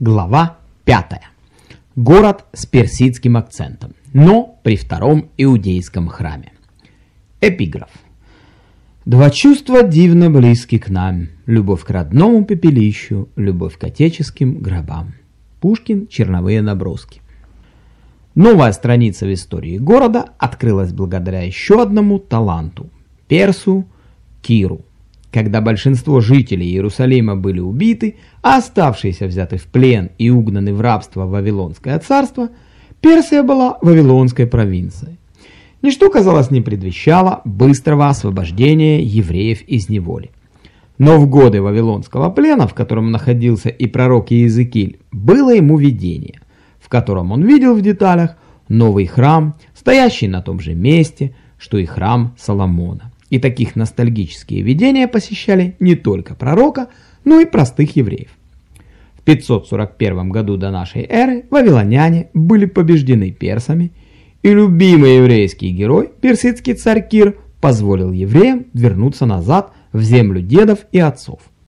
Глава 5. Город с персидским акцентом, но при втором иудейском храме. Эпиграф. Два чувства дивно близки к нам. Любовь к родному пепелищу, любовь к отеческим гробам. Пушкин. Черновые наброски. Новая страница в истории города открылась благодаря еще одному таланту – Персу Киру. Когда большинство жителей Иерусалима были убиты, а оставшиеся взяты в плен и угнаны в рабство в Вавилонское царство, Персия была Вавилонской провинцией. Ничто, казалось, не предвещало быстрого освобождения евреев из неволи. Но в годы Вавилонского плена, в котором находился и пророк Иезекииль, было ему видение, в котором он видел в деталях новый храм, стоящий на том же месте, что и храм Соломона. И таких ностальгические видения посещали не только пророка, но и простых евреев. В 541 году до нашей эры вавилоняне были побеждены персами, и любимый еврейский герой, персидский царь Кир, позволил евреям вернуться назад в землю дедов и отцов.